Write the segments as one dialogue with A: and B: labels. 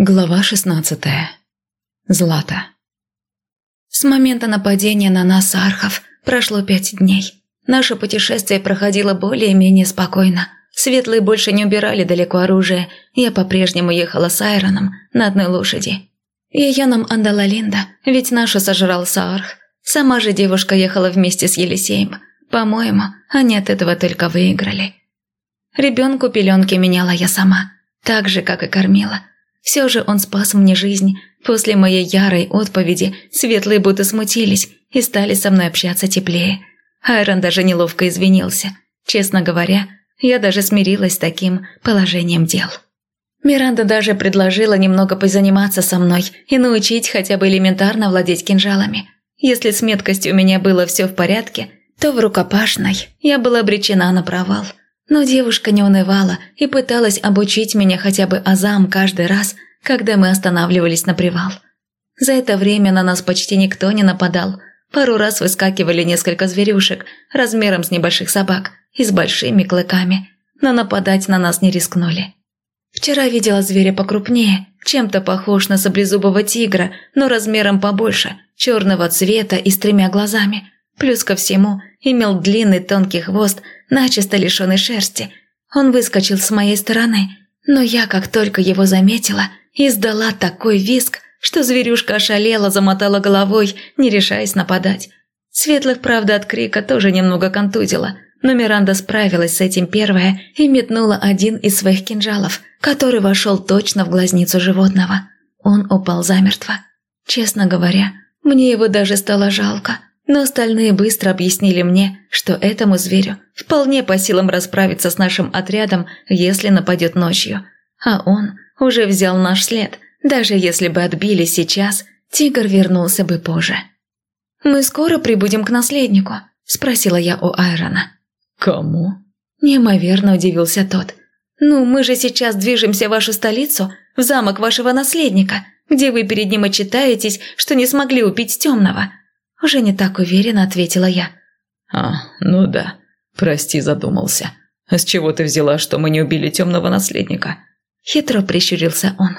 A: Глава 16. Злата. С момента нападения на нас архов прошло пять дней. Наше путешествие проходило более-менее спокойно. Светлые больше не убирали далеко оружие. Я по-прежнему ехала с Айроном на одной лошади. Ее нам отдала Линда, ведь нашу сожрал Саарх. Сама же девушка ехала вместе с Елисеем. По-моему, они от этого только выиграли. Ребенку пеленки меняла я сама, так же, как и кормила. Все же он спас мне жизнь. После моей ярой отповеди светлые будто смутились и стали со мной общаться теплее. Айрон даже неловко извинился. Честно говоря, я даже смирилась с таким положением дел. Миранда даже предложила немного позаниматься со мной и научить хотя бы элементарно владеть кинжалами. Если с меткостью у меня было все в порядке, то в рукопашной я была обречена на провал – но девушка не унывала и пыталась обучить меня хотя бы азам каждый раз, когда мы останавливались на привал. За это время на нас почти никто не нападал. Пару раз выскакивали несколько зверюшек размером с небольших собак и с большими клыками, но нападать на нас не рискнули. Вчера видела зверя покрупнее, чем-то похож на саблезубого тигра, но размером побольше, черного цвета и с тремя глазами. Плюс ко всему имел длинный тонкий хвост – начисто лишенный шерсти. Он выскочил с моей стороны, но я, как только его заметила, издала такой визг, что зверюшка ошалела, замотала головой, не решаясь нападать. Светлых, правда, от крика тоже немного контузила, но Миранда справилась с этим первая и метнула один из своих кинжалов, который вошел точно в глазницу животного. Он упал замертво. Честно говоря, мне его даже стало жалко – но остальные быстро объяснили мне, что этому зверю вполне по силам расправиться с нашим отрядом, если нападет ночью. А он уже взял наш след. Даже если бы отбили сейчас, тигр вернулся бы позже. «Мы скоро прибудем к наследнику?» – спросила я у Айрона.
B: «Кому?»
A: – неимоверно удивился тот. «Ну, мы же сейчас движемся в вашу столицу, в замок вашего наследника, где вы перед ним отчитаетесь, что не смогли убить темного. Уже не так уверенно ответила я.
B: «А, ну да. Прости, задумался. А с чего ты взяла, что мы не убили темного наследника?»
A: Хитро прищурился он.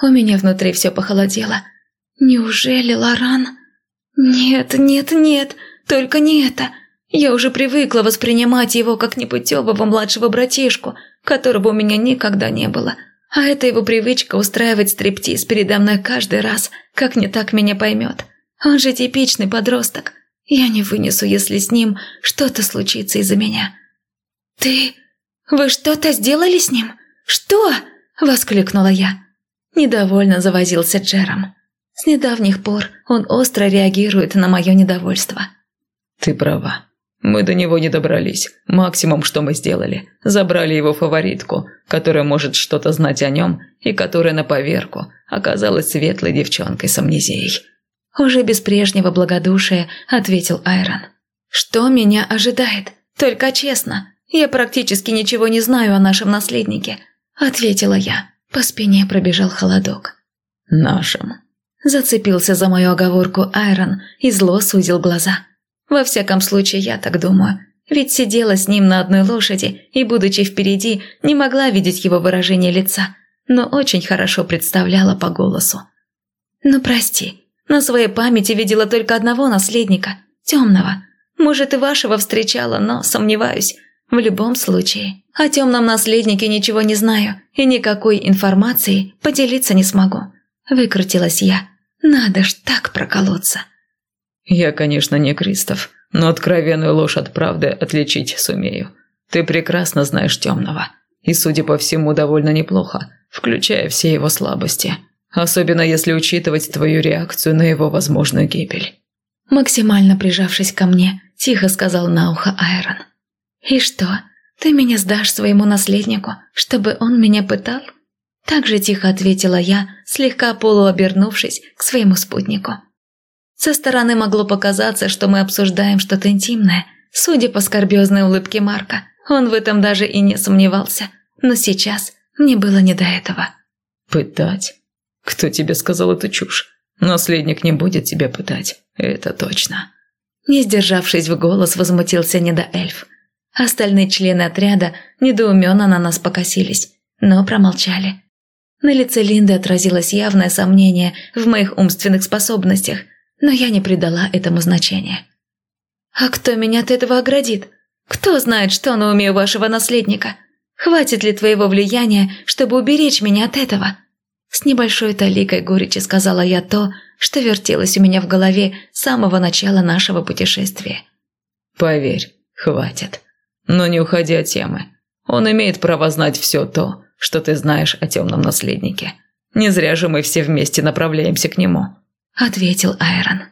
A: У меня внутри все похолодело. «Неужели Лоран?» «Нет, нет, нет, только не это. Я уже привыкла воспринимать его как непутевого младшего братишку, которого у меня никогда не было. А это его привычка устраивать стриптиз передо мной каждый раз, как не так меня поймет. Он же типичный подросток. Я не вынесу, если с ним что-то случится из-за меня. «Ты... Вы что-то сделали с ним? Что?» – воскликнула я. Недовольно завозился Джером. С недавних пор он остро реагирует на мое недовольство.
B: «Ты права. Мы до него не добрались. Максимум, что мы сделали, забрали его фаворитку, которая может что-то знать о нем и которая на поверку оказалась светлой девчонкой с амнезией.
A: Уже без прежнего благодушия ответил Айрон. «Что меня ожидает? Только честно, я практически ничего не знаю о нашем наследнике», ответила я. По спине пробежал холодок.
B: «Нашем».
A: Зацепился за мою оговорку Айрон и зло сузил глаза. Во всяком случае, я так думаю. Ведь сидела с ним на одной лошади и, будучи впереди, не могла видеть его выражение лица, но очень хорошо представляла по голосу. «Ну, прости, на своей памяти видела только одного наследника, темного. Может, и вашего встречала, но сомневаюсь. В любом случае, о темном наследнике ничего не знаю и никакой информацией поделиться не смогу. Выкрутилась я. Надо ж так проколоться.
B: Я, конечно, не Кристоф, но откровенную ложь от правды отличить сумею. Ты прекрасно знаешь темного. И, судя по всему, довольно неплохо, включая все его слабости. Особенно если учитывать твою реакцию на его возможную гибель».
A: Максимально прижавшись ко мне, тихо сказал на ухо Айрон. «И что, ты меня сдашь своему наследнику, чтобы он меня пытал?» Так же тихо ответила я, слегка полуобернувшись к своему спутнику. Со стороны могло показаться, что мы обсуждаем что-то интимное. Судя по скорбезной улыбке Марка, он в этом даже и не сомневался. Но сейчас мне было не до этого.
B: «Пытать? «Кто тебе сказал эту чушь? Наследник не будет тебя пытать, это точно».
A: Не сдержавшись в голос, возмутился недоэльф. Остальные члены отряда недоуменно на нас покосились, но промолчали. На лице Линды отразилось явное сомнение в моих умственных способностях, но я не придала этому значения. «А кто меня от этого оградит? Кто знает, что на уме у вашего наследника? Хватит ли твоего влияния, чтобы уберечь меня от этого?» С небольшой таликой горечи сказала я то, что вертелось у меня в голове с самого начала нашего путешествия.
B: «Поверь, хватит. Но не уходи от темы. Он имеет право знать все то, что ты знаешь о темном наследнике. Не зря же мы все вместе направляемся к нему», –
A: ответил Айрон.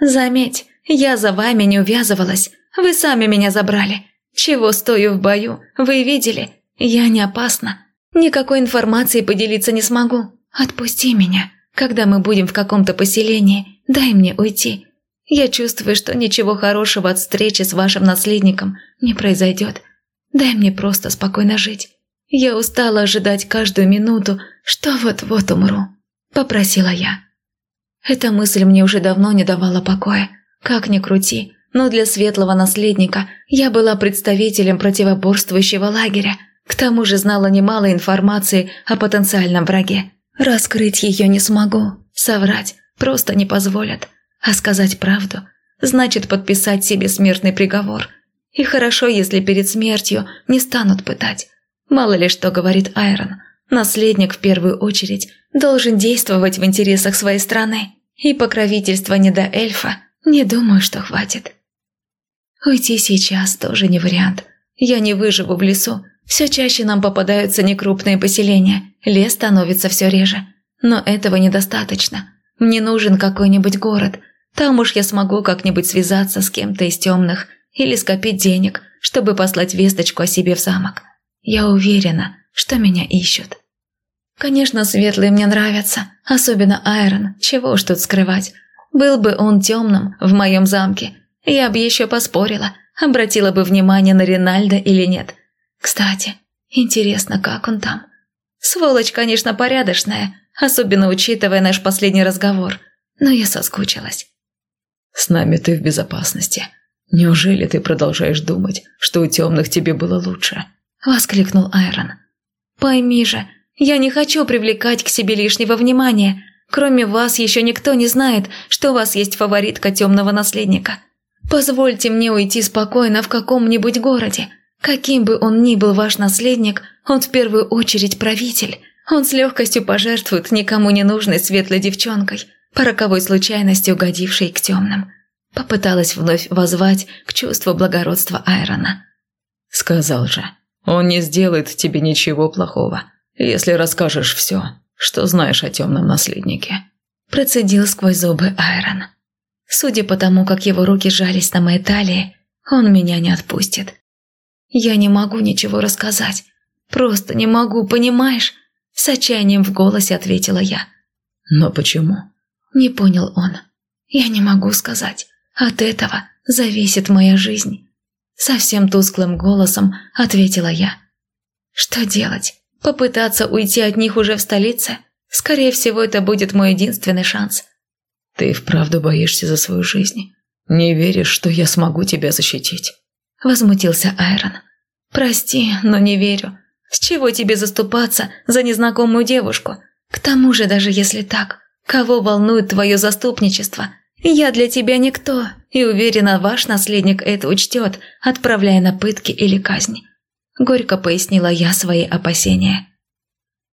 A: «Заметь, я за вами не увязывалась. Вы сами меня забрали. Чего стою в бою, вы видели. Я не опасна. Никакой информацией поделиться не смогу. Отпусти меня. Когда мы будем в каком-то поселении, дай мне уйти. Я чувствую, что ничего хорошего от встречи с вашим наследником не произойдет. Дай мне просто спокойно жить. Я устала ожидать каждую минуту, что вот-вот умру», – попросила я. Эта мысль мне уже давно не давала покоя. Как ни крути, но для светлого наследника я была представителем противоборствующего лагеря, к тому же знала немало информации о потенциальном враге. Раскрыть ее не смогу, соврать просто не позволят, а сказать правду значит подписать себе смертный приговор. И хорошо, если перед смертью не станут пытать. Мало ли что говорит Айрон. Наследник в первую очередь должен действовать в интересах своей страны. И покровительства не до эльфа не думаю, что хватит. Уйти сейчас тоже не вариант. Я не выживу в лесу. Все чаще нам попадаются некрупные поселения. Лес становится все реже. Но этого недостаточно. Мне нужен какой-нибудь город. Там уж я смогу как-нибудь связаться с кем-то из темных или скопить денег, чтобы послать весточку о себе в замок. Я уверена, что меня ищут. Конечно, светлые мне нравятся, особенно Айрон, чего уж тут скрывать. Был бы он темным в моем замке, я бы еще поспорила, обратила бы внимание на Ринальда или нет. Кстати, интересно, как он там? Сволочь, конечно, порядочная, особенно учитывая наш последний разговор, но я соскучилась.
B: «С нами ты в безопасности. Неужели ты продолжаешь думать, что у темных тебе было лучше?»
A: – воскликнул Айрон. «Пойми же, я не хочу привлекать к себе лишнего внимания. Кроме вас еще никто не знает, что у вас есть фаворитка темного наследника. Позвольте мне уйти спокойно в каком-нибудь городе. Каким бы он ни был ваш наследник, он в первую очередь правитель. Он с легкостью пожертвует никому не нужной светлой девчонкой, по роковой случайности угодившей к темным. Попыталась вновь возвать к чувству благородства Айрона.
B: «Сказал же, он не сделает тебе ничего плохого, если расскажешь все, что знаешь о темном наследнике».
A: Процедил сквозь зубы Айрон. Судя по тому, как его руки сжались на моей талии, он меня не отпустит. Я не могу ничего рассказать. Просто не могу, понимаешь? С отчаянием в голосе ответила я.
B: Но почему?
A: Не понял он. Я не могу сказать. От этого зависит моя жизнь. Совсем тусклым голосом ответила я. Что делать? Попытаться уйти от них уже в столице? Скорее всего, это будет мой единственный шанс.
B: Ты вправду боишься за свою жизнь? Не веришь, что я смогу тебя защитить?
A: Возмутился Айрон. Прости, но не верю. С чего тебе заступаться за незнакомую девушку? К тому же, даже если так, кого волнует твое заступничество? Я для тебя никто, и уверена, ваш наследник это учтет, отправляя на пытки или казнь. Горько пояснила я свои опасения.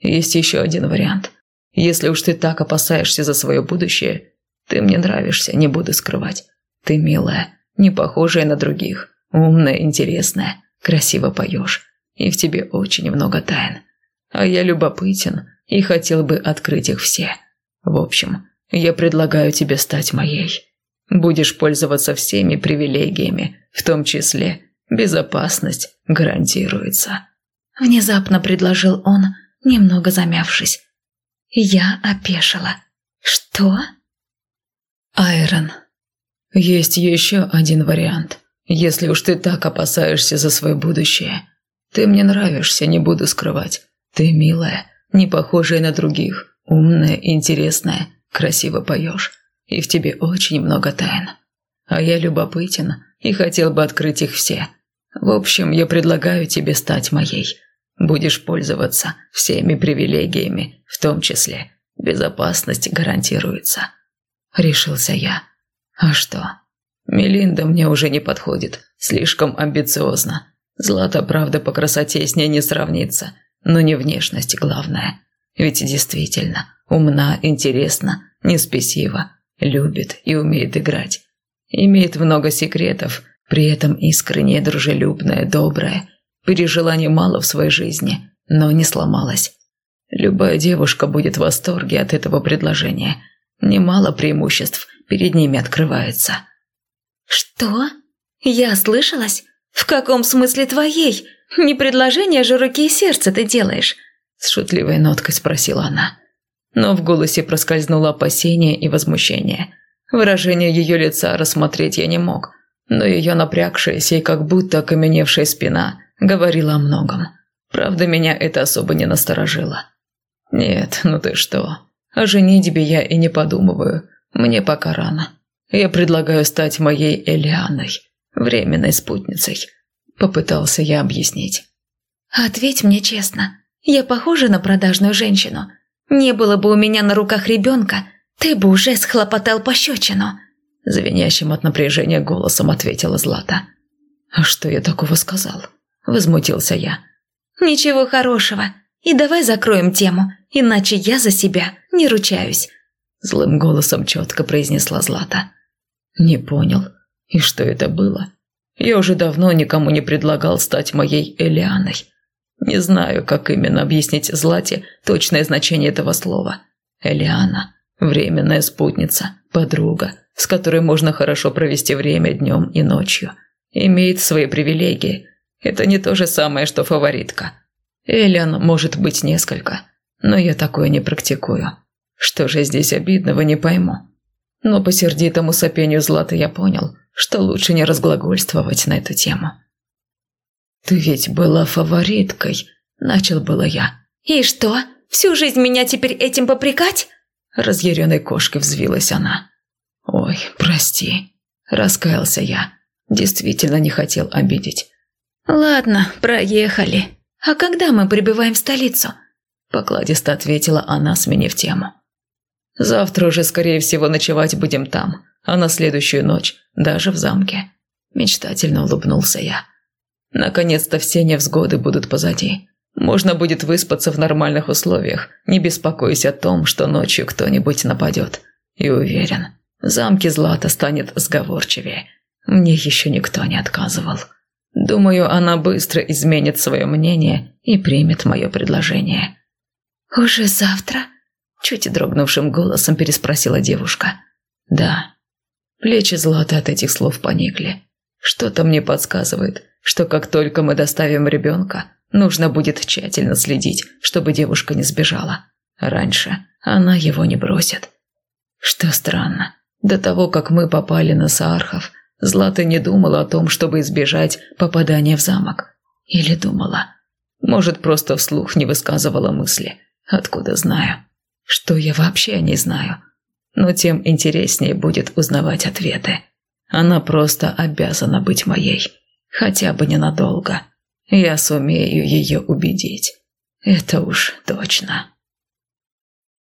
B: Есть еще один вариант. Если уж ты так опасаешься за свое будущее, ты мне нравишься, не буду скрывать. Ты милая, не похожая на других, умная, интересная, красиво поешь, и в тебе очень много тайн. А я любопытен и хотел бы открыть их все. В общем, я предлагаю тебе стать моей. Будешь пользоваться всеми привилегиями, в том числе безопасность гарантируется».
A: Внезапно предложил он, немного замявшись. Я опешила. «Что?»
B: «Айрон, есть еще один вариант. Если уж ты так опасаешься за свое будущее. Ты мне нравишься, не буду скрывать. Ты милая, не похожая на других, умная, интересная, красиво поешь, и в тебе очень много тайн. А я любопытен и хотел бы открыть их все. В общем, я предлагаю тебе стать моей. Будешь пользоваться всеми привилегиями, в том числе безопасность гарантируется. Решился я. А что? Мелинда мне уже не подходит, слишком амбициозно. Злата, правда, по красоте с ней не сравнится, но не внешность главное. Ведь действительно, умна, интересна, не спесива, любит и умеет играть. Имеет много секретов, при этом искренне дружелюбная, добрая, пережила немало в своей жизни, но не сломалась. Любая девушка будет в восторге от этого предложения. Немало преимуществ перед ними открывается.
A: «Что? Я слышалась? В каком смысле твоей? Не предложение же руки и сердца ты делаешь?»
B: С шутливой ноткой спросила она. Но в голосе проскользнуло опасение и возмущение. Выражение ее лица рассмотреть я не мог, но ее напрягшаяся и как будто окаменевшая спина говорила о многом. Правда, меня это особо не насторожило. «Нет, ну ты что? О женитьбе я и не подумываю. Мне пока рано. Я предлагаю стать моей Элианой, временной спутницей», – попытался я объяснить.
A: «Ответь мне честно, я похожа на продажную женщину? Не было бы у меня на руках ребенка, ты бы уже схлопотал пощечину», –
B: звенящим от напряжения голосом ответила Злата. «А что я такого сказал?» – возмутился я.
A: «Ничего хорошего. И давай закроем тему, иначе я за себя не ручаюсь», –
B: злым голосом четко произнесла Злата. «Не понял. И что это было? Я уже давно никому не предлагал стать моей Элианой. Не знаю, как именно объяснить Злате точное значение этого слова. Элиана – временная спутница, подруга, с которой можно хорошо провести время днем и ночью. Имеет свои привилегии. Это не то же самое, что фаворитка». Элиан может быть несколько, но я такое не практикую. Что же здесь обидного, не пойму. Но по сердитому сопению Златы я понял, что лучше не разглагольствовать на эту тему. «Ты ведь была фавориткой», – начал было я.
A: «И что, всю жизнь меня теперь этим попрекать?»
B: Разъяренной кошкой взвилась она. «Ой, прости», – раскаялся я. Действительно не хотел обидеть.
A: «Ладно, проехали», «А когда мы прибываем в столицу?»
B: Покладисто ответила она, сменив тему. «Завтра уже, скорее всего, ночевать будем там, а на следующую ночь даже в замке». Мечтательно улыбнулся я. «Наконец-то все невзгоды будут позади. Можно будет выспаться в нормальных условиях, не беспокоясь о том, что ночью кто-нибудь нападет. И уверен, в замке Злата станет сговорчивее. Мне еще никто не отказывал». Думаю, она быстро изменит свое мнение и примет мое предложение».
A: «Уже завтра?» – чуть дрогнувшим голосом переспросила девушка.
B: «Да». Плечи Златы от этих слов поникли. Что-то мне подсказывает, что как только мы доставим ребенка, нужно будет тщательно следить, чтобы девушка не сбежала. Раньше она его не бросит. Что странно, до того, как мы попали на Саархов – Злата не думала о том, чтобы избежать попадания в замок. Или думала. Может, просто вслух не высказывала мысли. Откуда знаю? Что я вообще не знаю. Но тем интереснее будет узнавать ответы. Она просто обязана быть моей. Хотя бы ненадолго. Я сумею ее убедить. Это уж точно.